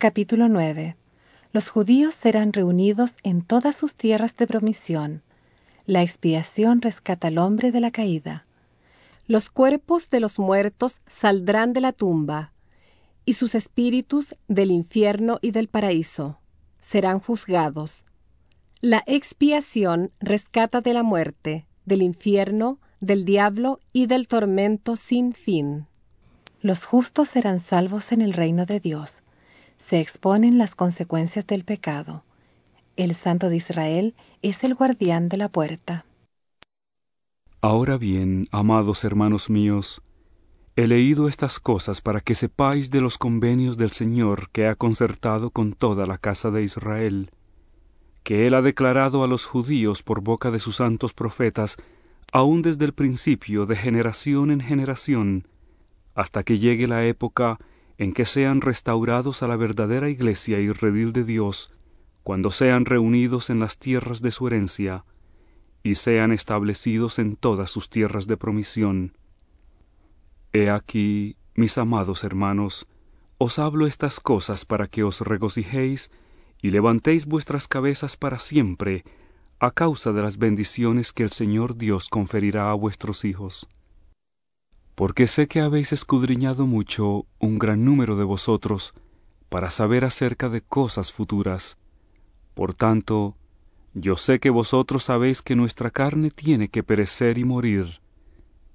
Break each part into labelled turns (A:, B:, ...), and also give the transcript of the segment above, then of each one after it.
A: Capítulo 9. Los judíos serán reunidos en todas sus tierras de promisión. La expiación rescata al hombre de la caída. Los cuerpos de los muertos saldrán de la tumba, y sus espíritus del infierno y del paraíso serán juzgados. La expiación rescata de la muerte, del infierno, del diablo y del tormento sin fin. Los justos serán salvos en el reino de Dios se exponen las consecuencias del pecado. El Santo de Israel es el guardián de la puerta.
B: Ahora bien, amados hermanos míos, he leído estas cosas para que sepáis de los convenios del Señor que ha concertado con toda la casa de Israel, que Él ha declarado a los judíos por boca de sus santos profetas, aun desde el principio, de generación en generación, hasta que llegue la época en que sean restaurados a la verdadera iglesia y redil de Dios, cuando sean reunidos en las tierras de su herencia, y sean establecidos en todas sus tierras de promisión. He aquí, mis amados hermanos, os hablo estas cosas para que os regocijéis y levantéis vuestras cabezas para siempre, a causa de las bendiciones que el Señor Dios conferirá a vuestros hijos porque sé que habéis escudriñado mucho un gran número de vosotros para saber acerca de cosas futuras. Por tanto, yo sé que vosotros sabéis que nuestra carne tiene que perecer y morir.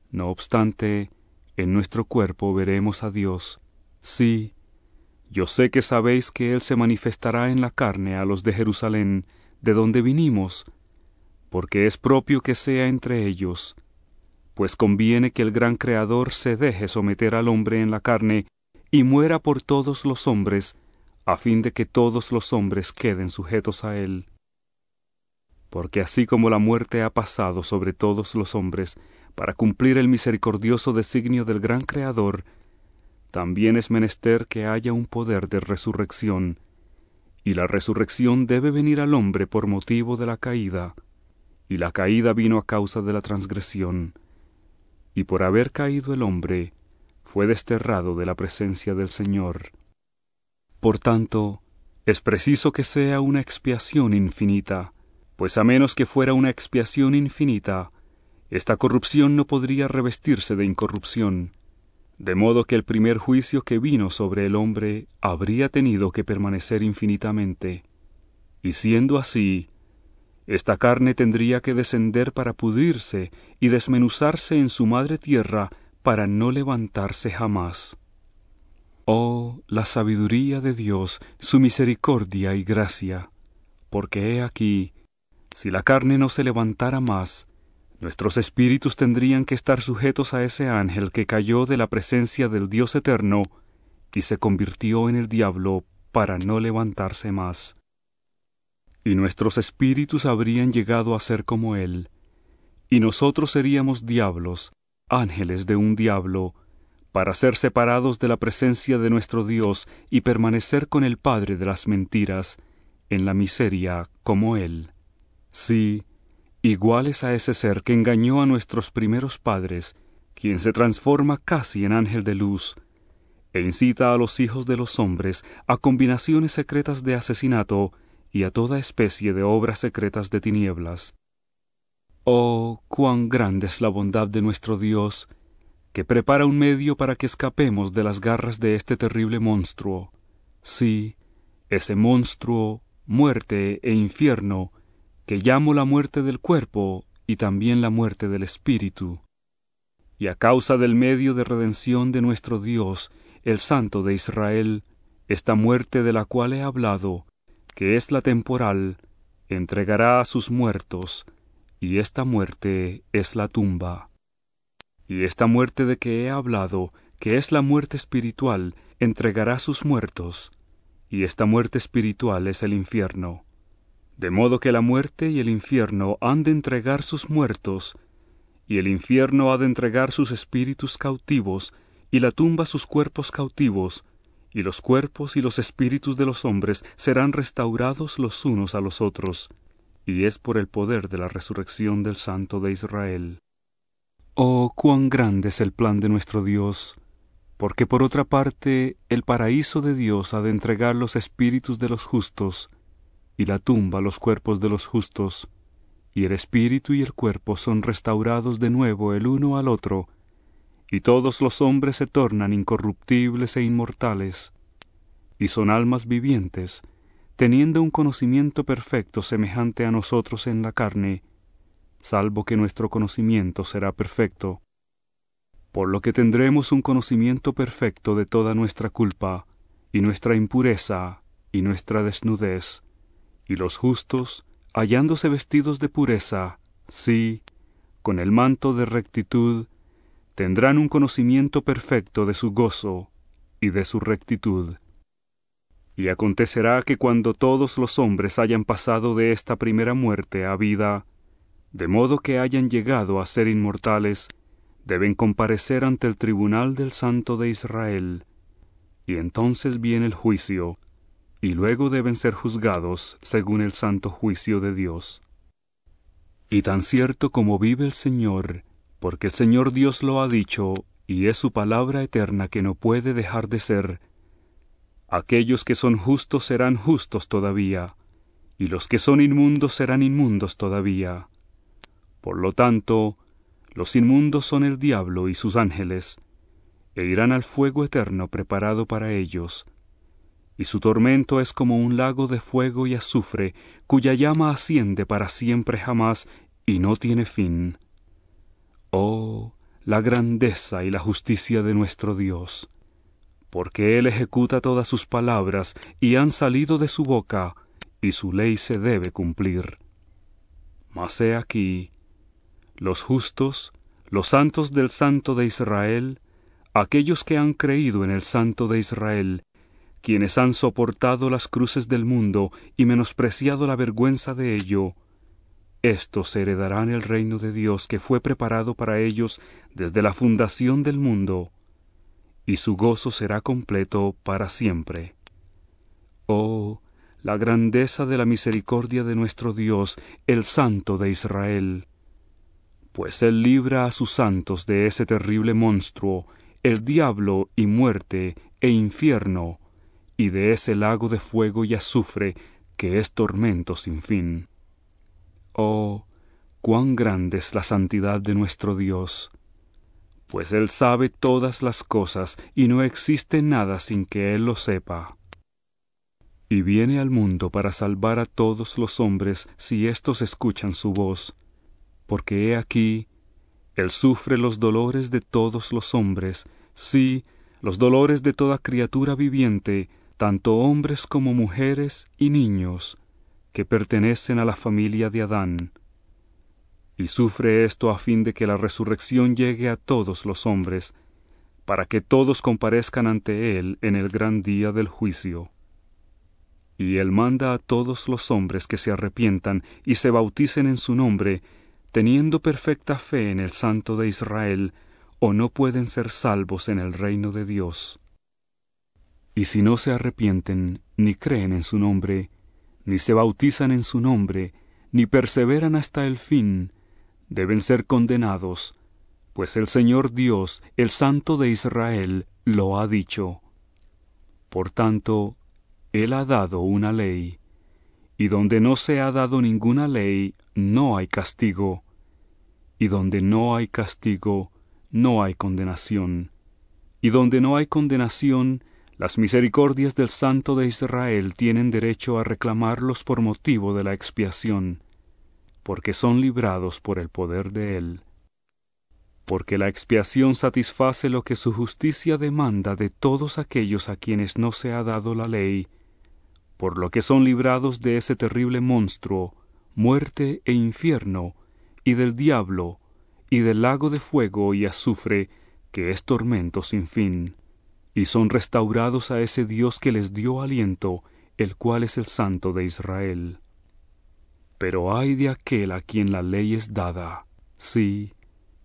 B: No obstante, en nuestro cuerpo veremos a Dios. Sí, yo sé que sabéis que Él se manifestará en la carne a los de Jerusalén, de donde vinimos, porque es propio que sea entre ellos pues conviene que el gran Creador se deje someter al hombre en la carne y muera por todos los hombres, a fin de que todos los hombres queden sujetos a él. Porque así como la muerte ha pasado sobre todos los hombres, para cumplir el misericordioso designio del gran Creador, también es menester que haya un poder de resurrección, y la resurrección debe venir al hombre por motivo de la caída, y la caída vino a causa de la transgresión y por haber caído el hombre, fue desterrado de la presencia del Señor. Por tanto, es preciso que sea una expiación infinita, pues a menos que fuera una expiación infinita, esta corrupción no podría revestirse de incorrupción, de modo que el primer juicio que vino sobre el hombre habría tenido que permanecer infinitamente, y siendo así, esta carne tendría que descender para pudrirse y desmenuzarse en su madre tierra para no levantarse jamás. Oh, la sabiduría de Dios, su misericordia y gracia, porque he aquí, si la carne no se levantara más, nuestros espíritus tendrían que estar sujetos a ese ángel que cayó de la presencia del Dios eterno y se convirtió en el diablo para no levantarse más y nuestros espíritus habrían llegado a ser como Él, y nosotros seríamos diablos, ángeles de un diablo, para ser separados de la presencia de nuestro Dios y permanecer con el Padre de las mentiras, en la miseria como Él. Sí, iguales a ese ser que engañó a nuestros primeros padres, quien se transforma casi en ángel de luz, e incita a los hijos de los hombres a combinaciones secretas de asesinato y a toda especie de obras secretas de tinieblas. Oh, cuán grande es la bondad de nuestro Dios, que prepara un medio para que escapemos de las garras de este terrible monstruo. Sí, ese monstruo, muerte e infierno, que llamo la muerte del cuerpo y también la muerte del espíritu. Y a causa del medio de redención de nuestro Dios, el Santo de Israel, esta muerte de la cual he hablado, que es la temporal, entregará a sus muertos, y esta muerte es la tumba. Y esta muerte de que he hablado, que es la muerte espiritual, entregará sus muertos, y esta muerte espiritual es el infierno. De modo que la muerte y el infierno han de entregar sus muertos, y el infierno ha de entregar sus espíritus cautivos, y la tumba sus cuerpos cautivos, y los cuerpos y los espíritus de los hombres serán restaurados los unos a los otros, y es por el poder de la resurrección del Santo de Israel. Oh, cuán grande es el plan de nuestro Dios. porque por otra parte el paraíso de Dios ha de entregar los espíritus de los justos, y la tumba los cuerpos de los justos, y el espíritu y el cuerpo son restaurados de nuevo el uno al otro, y todos los hombres se tornan incorruptibles e inmortales, y son almas vivientes, teniendo un conocimiento perfecto semejante a nosotros en la carne, salvo que nuestro conocimiento será perfecto. Por lo que tendremos un conocimiento perfecto de toda nuestra culpa, y nuestra impureza, y nuestra desnudez, y los justos, hallándose vestidos de pureza, sí, con el manto de rectitud, tendrán un conocimiento perfecto de su gozo y de su rectitud. Y acontecerá que cuando todos los hombres hayan pasado de esta primera muerte a vida, de modo que hayan llegado a ser inmortales, deben comparecer ante el tribunal del Santo de Israel, y entonces viene el juicio, y luego deben ser juzgados según el santo juicio de Dios. Y tan cierto como vive el Señor, porque el Señor Dios lo ha dicho, y es su palabra eterna que no puede dejar de ser, aquellos que son justos serán justos todavía, y los que son inmundos serán inmundos todavía. Por lo tanto, los inmundos son el diablo y sus ángeles, e irán al fuego eterno preparado para ellos. Y su tormento es como un lago de fuego y azufre, cuya llama asciende para siempre jamás y no tiene fin. Oh, la grandeza y la justicia de nuestro Dios, porque Él ejecuta todas sus palabras y han salido de su boca, y su ley se debe cumplir. Mas he aquí, los justos, los santos del Santo de Israel, aquellos que han creído en el Santo de Israel, quienes han soportado las cruces del mundo y menospreciado la vergüenza de ello, estos heredarán el reino de Dios que fue preparado para ellos desde la fundación del mundo, y su gozo será completo para siempre. Oh, la grandeza de la misericordia de nuestro Dios, el Santo de Israel pues Él libra a sus santos de ese terrible monstruo, el diablo y muerte e infierno, y de ese lago de fuego y azufre que es tormento sin fin. Oh, cuán grande es la santidad de nuestro Dios, pues Él sabe todas las cosas y no existe nada sin que Él lo sepa. Y viene al mundo para salvar a todos los hombres si éstos escuchan su voz porque he aquí, Él sufre los dolores de todos los hombres, sí, los dolores de toda criatura viviente, tanto hombres como mujeres y niños, que pertenecen a la familia de Adán. Y sufre esto a fin de que la resurrección llegue a todos los hombres, para que todos comparezcan ante Él en el gran día del juicio. Y Él manda a todos los hombres que se arrepientan y se bauticen en su nombre, teniendo perfecta fe en el Santo de Israel, o no pueden ser salvos en el reino de Dios. Y si no se arrepienten, ni creen en su nombre, ni se bautizan en su nombre, ni perseveran hasta el fin, deben ser condenados, pues el Señor Dios, el Santo de Israel, lo ha dicho. Por tanto, Él ha dado una ley, y donde no se ha dado ninguna ley, no hay castigo, y donde no hay castigo, no hay condenación, y donde no hay condenación, las misericordias del Santo de Israel tienen derecho a reclamarlos por motivo de la expiación, porque son librados por el poder de Él. Porque la expiación satisface lo que su justicia demanda de todos aquellos a quienes no se ha dado la ley, por lo que son librados de ese terrible monstruo, muerte e infierno, y del diablo, y del lago de fuego y azufre, que es tormento sin fin, y son restaurados a ese Dios que les dio aliento, el cual es el Santo de Israel. Pero ay de aquel a quien la ley es dada, sí,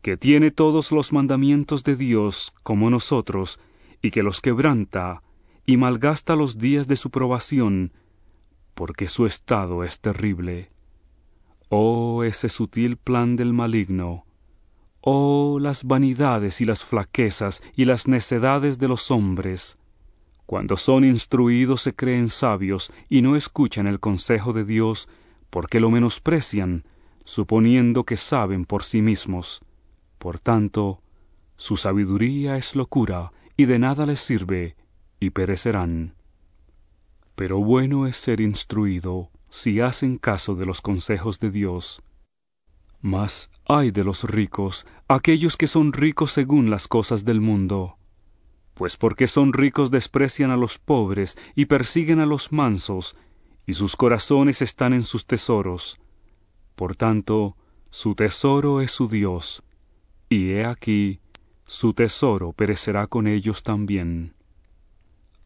B: que tiene todos los mandamientos de Dios como nosotros, y que los quebranta, y malgasta los días de su probación, porque su estado es terrible. Oh ese sutil plan del maligno, Oh, las vanidades y las flaquezas y las necedades de los hombres. Cuando son instruidos se creen sabios y no escuchan el consejo de Dios, porque lo menosprecian, suponiendo que saben por sí mismos. Por tanto, su sabiduría es locura, y de nada les sirve, y perecerán. Pero bueno es ser instruido, si hacen caso de los consejos de Dios. Mas ay de los ricos, aquellos que son ricos según las cosas del mundo. Pues porque son ricos desprecian a los pobres y persiguen a los mansos, y sus corazones están en sus tesoros. Por tanto, su tesoro es su Dios, y he aquí, su tesoro perecerá con ellos también.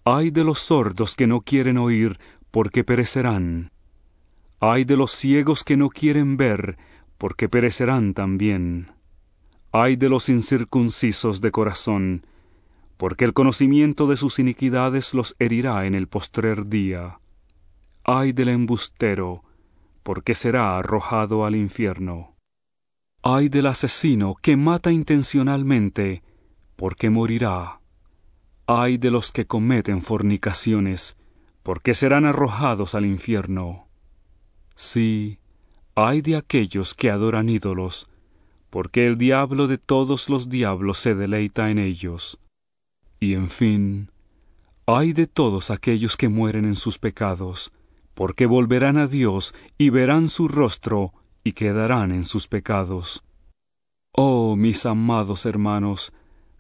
B: Ay de los sordos que no quieren oír, porque perecerán. Ay de los ciegos que no quieren ver, porque perecerán también. Ay de los incircuncisos de corazón, porque el conocimiento de sus iniquidades los herirá en el postrer día. Ay del embustero, porque será arrojado al infierno. Ay del asesino que mata intencionalmente, porque morirá. Ay de los que cometen fornicaciones, porque serán arrojados al infierno. Sí, Ay de aquellos que adoran ídolos, porque el diablo de todos los diablos se deleita en ellos. Y en fin, ay de todos aquellos que mueren en sus pecados, porque volverán a Dios y verán su rostro y quedarán en sus pecados. Oh, mis amados hermanos,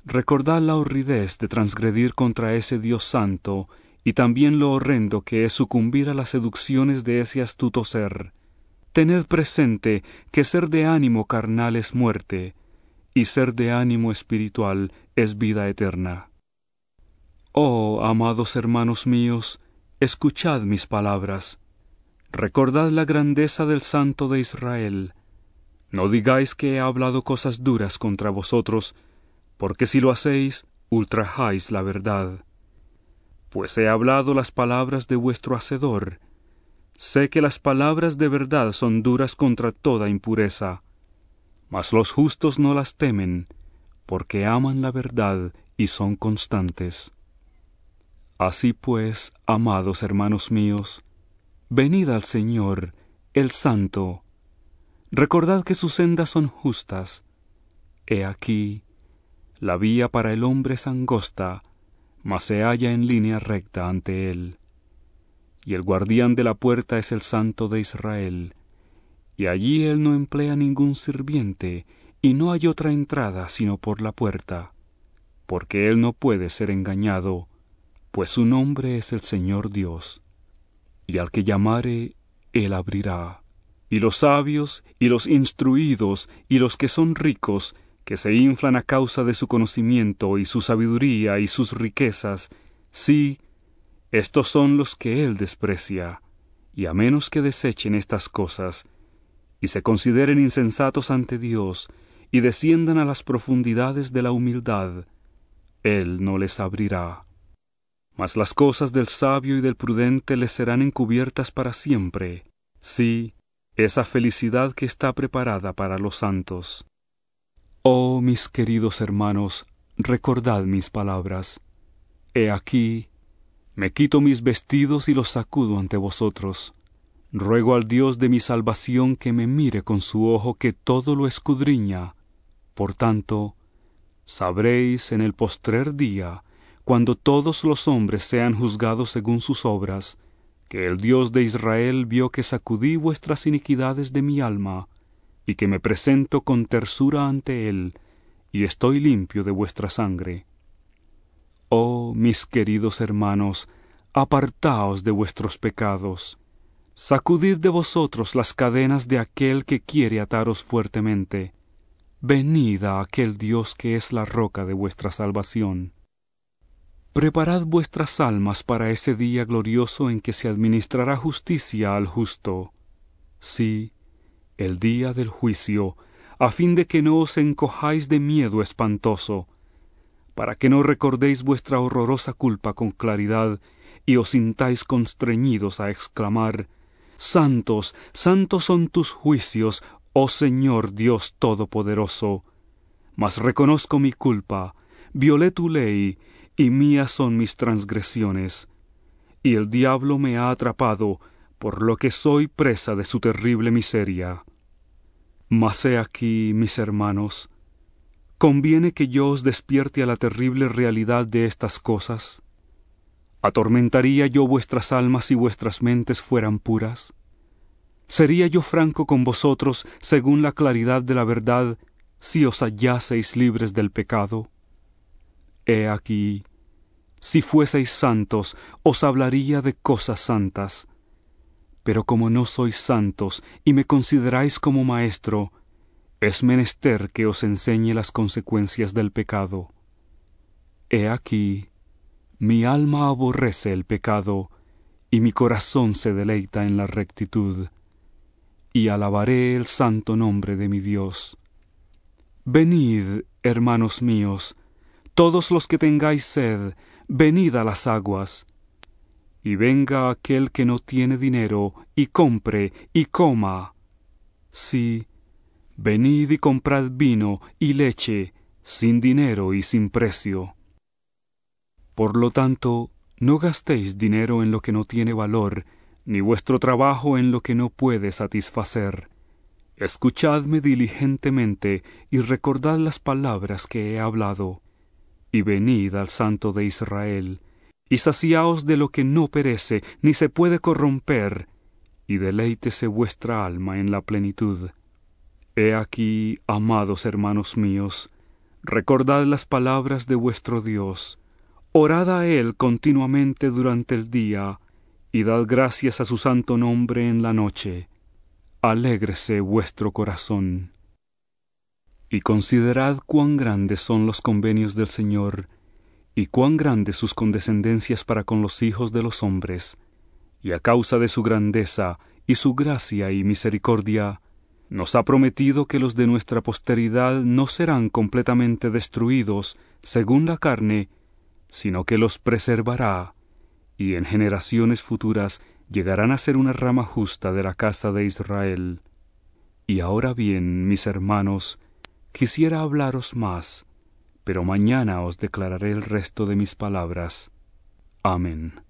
B: recordad la horridez de transgredir contra ese Dios santo, y también lo horrendo que es sucumbir a las seducciones de ese astuto ser Tened presente que ser de ánimo carnal es muerte, y ser de ánimo espiritual es vida eterna. Oh, amados hermanos míos, escuchad mis palabras. Recordad la grandeza del Santo de Israel. No digáis que he hablado cosas duras contra vosotros, porque si lo hacéis, ultrajáis la verdad. Pues he hablado las palabras de vuestro Hacedor, Sé que las palabras de verdad son duras contra toda impureza, mas los justos no las temen, porque aman la verdad y son constantes. Así pues, amados hermanos míos, venid al Señor, el Santo. Recordad que sus sendas son justas. He aquí, la vía para el hombre es angosta, mas se halla en línea recta ante él y el guardián de la puerta es el Santo de Israel. Y allí él no emplea ningún sirviente, y no hay otra entrada sino por la puerta, porque él no puede ser engañado, pues su nombre es el Señor Dios. Y al que llamare, él abrirá. Y los sabios, y los instruidos, y los que son ricos, que se inflan a causa de su conocimiento y su sabiduría y sus riquezas, sí, estos son los que él desprecia, y a menos que desechen estas cosas, y se consideren insensatos ante Dios, y desciendan a las profundidades de la humildad, él no les abrirá. Mas las cosas del sabio y del prudente les serán encubiertas para siempre, sí, esa felicidad que está preparada para los santos. Oh mis queridos hermanos, recordad mis palabras. He aquí, me quito mis vestidos y los sacudo ante vosotros. Ruego al Dios de mi salvación que me mire con su ojo que todo lo escudriña. Por tanto, sabréis en el postrer día, cuando todos los hombres sean juzgados según sus obras, que el Dios de Israel vio que sacudí vuestras iniquidades de mi alma, y que me presento con tersura ante él, y estoy limpio de vuestra sangre. Oh, mis queridos hermanos, apartaos de vuestros pecados. Sacudid de vosotros las cadenas de aquel que quiere ataros fuertemente. Venid a aquel Dios que es la roca de vuestra salvación. Preparad vuestras almas para ese día glorioso en que se administrará justicia al justo. Sí, el día del juicio, a fin de que no os encojáis de miedo espantoso, para que no recordéis vuestra horrorosa culpa con claridad y os sintáis constreñidos a exclamar Santos, santos son tus juicios, oh Señor Dios Todopoderoso. mas reconozco mi culpa, violé tu ley, y mías son mis transgresiones. Y el diablo me ha atrapado, por lo que soy presa de su terrible miseria. Mas he aquí, mis hermanos, ¿conviene que yo os despierte a la terrible realidad de estas cosas? ¿Atormentaría yo vuestras almas si vuestras mentes fueran puras? ¿Sería yo franco con vosotros según la claridad de la verdad si os hallaseis libres del pecado? He aquí, si fueseis santos, os hablaría de cosas santas. Pero como no sois santos y me consideráis como maestro, es menester que os enseñe las consecuencias del pecado. He aquí, mi alma aborrece el pecado, y mi corazón se deleita en la rectitud, y alabaré el santo nombre de mi Dios. Venid, hermanos míos, todos los que tengáis sed, venid a las aguas. Y venga aquel que no tiene dinero, y compre, y coma. Sí, venid y comprad vino y leche, sin dinero y sin precio por lo tanto, no gastéis dinero en lo que no tiene valor, ni vuestro trabajo en lo que no puede satisfacer. Escuchadme diligentemente y recordad las palabras que he hablado. Y venid al Santo de Israel, y saciaos de lo que no perece ni se puede corromper, y deleítese vuestra alma en la plenitud. He aquí, amados hermanos míos, recordad las palabras de vuestro Dios, Orad a Él continuamente durante el día, y dad gracias a su santo nombre en la noche. Alégrese vuestro corazón. Y considerad cuán grandes son los convenios del Señor, y cuán grandes sus condescendencias para con los hijos de los hombres, y a causa de su grandeza y su gracia y misericordia, nos ha prometido que los de nuestra posteridad no serán completamente destruidos, según la carne, sino que los preservará, y en generaciones futuras llegarán a ser una rama justa de la casa de Israel. Y ahora bien, mis hermanos, quisiera hablaros más, pero mañana os declararé el resto de mis palabras. Amén.